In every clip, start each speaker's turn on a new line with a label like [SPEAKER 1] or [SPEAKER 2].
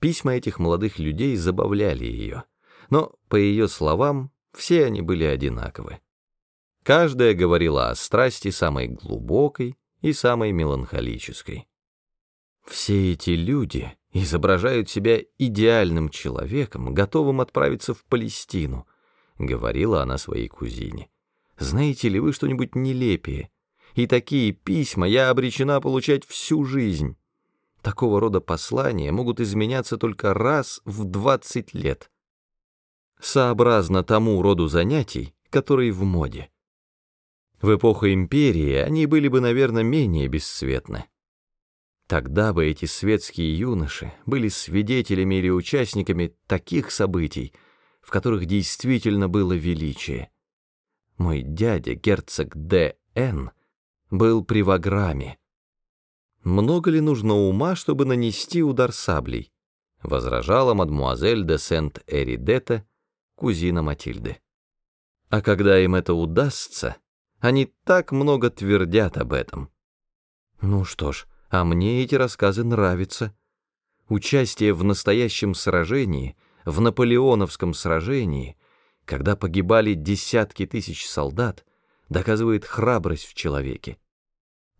[SPEAKER 1] Письма этих молодых людей забавляли ее, но, по ее словам, все они были одинаковы. Каждая говорила о страсти самой глубокой и самой меланхолической. Все эти люди изображают себя идеальным человеком, готовым отправиться в Палестину, говорила она своей кузине. Знаете ли вы что-нибудь нелепее? И такие письма я обречена получать всю жизнь. Такого рода послания могут изменяться только раз в двадцать лет. Сообразно тому роду занятий, которые в моде. В эпоху империи они были бы, наверное, менее бесцветны. Тогда бы эти светские юноши были свидетелями или участниками таких событий, в которых действительно было величие. Мой дядя, герцог Д.Н., был при Ваграме, много ли нужно ума, чтобы нанести удар саблей? возражала мадмуазель де Сент-Эридете, кузина Матильды. А когда им это удастся, они так много твердят об этом. Ну что ж, а мне эти рассказы нравятся. Участие в настоящем сражении, в наполеоновском сражении, когда погибали десятки тысяч солдат, доказывает храбрость в человеке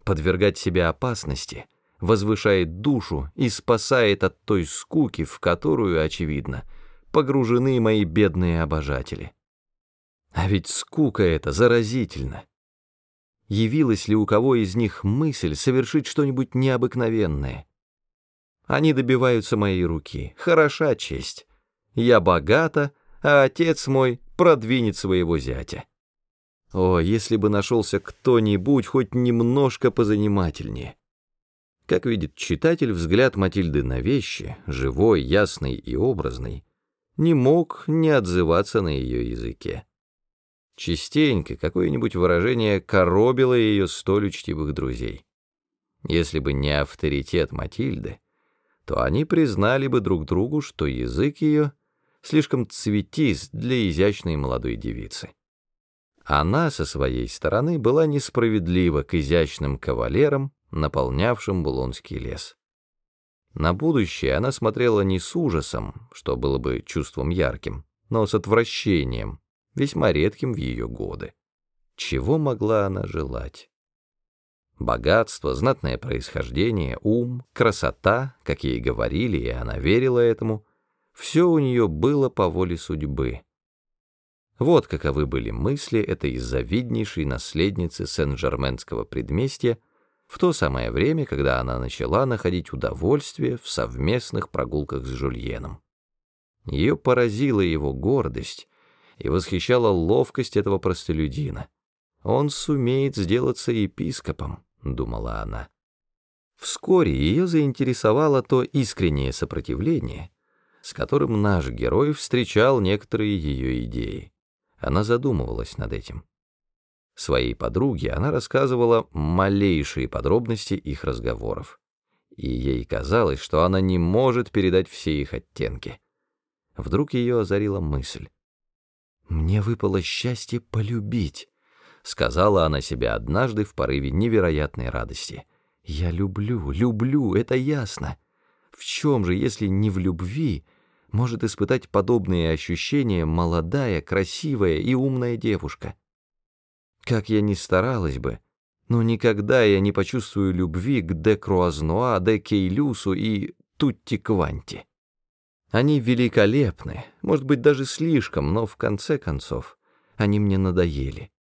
[SPEAKER 1] подвергать себя опасности, возвышает душу и спасает от той скуки, в которую, очевидно, погружены мои бедные обожатели. А ведь скука эта заразительна. Явилась ли у кого из них мысль совершить что-нибудь необыкновенное? Они добиваются моей руки. Хороша честь. Я богата, а отец мой продвинет своего зятя. О, если бы нашелся кто-нибудь хоть немножко позанимательнее. Как видит читатель, взгляд Матильды на вещи, живой, ясный и образный, не мог не отзываться на ее языке. Частенько какое-нибудь выражение коробило ее столь учтивых друзей. Если бы не авторитет Матильды, то они признали бы друг другу, что язык ее слишком цветист для изящной молодой девицы. Она со своей стороны была несправедлива к изящным кавалерам, наполнявшим Булонский лес. На будущее она смотрела не с ужасом, что было бы чувством ярким, но с отвращением, весьма редким в ее годы. Чего могла она желать? Богатство, знатное происхождение, ум, красота, как ей говорили, и она верила этому, все у нее было по воле судьбы. Вот каковы были мысли этой завиднейшей наследницы Сен-Жерменского предместья в то самое время, когда она начала находить удовольствие в совместных прогулках с Жульеном. Ее поразила его гордость и восхищала ловкость этого простолюдина. «Он сумеет сделаться епископом», — думала она. Вскоре ее заинтересовало то искреннее сопротивление, с которым наш герой встречал некоторые ее идеи. Она задумывалась над этим. Своей подруге она рассказывала малейшие подробности их разговоров. И ей казалось, что она не может передать все их оттенки. Вдруг ее озарила мысль. «Мне выпало счастье полюбить», — сказала она себе однажды в порыве невероятной радости. «Я люблю, люблю, это ясно. В чем же, если не в любви, — может испытать подобные ощущения молодая, красивая и умная девушка. Как я ни старалась бы, но никогда я не почувствую любви к де Круазнуа, де Кейлюсу и Тутти Кванти. Они великолепны, может быть, даже слишком, но в конце концов они мне надоели.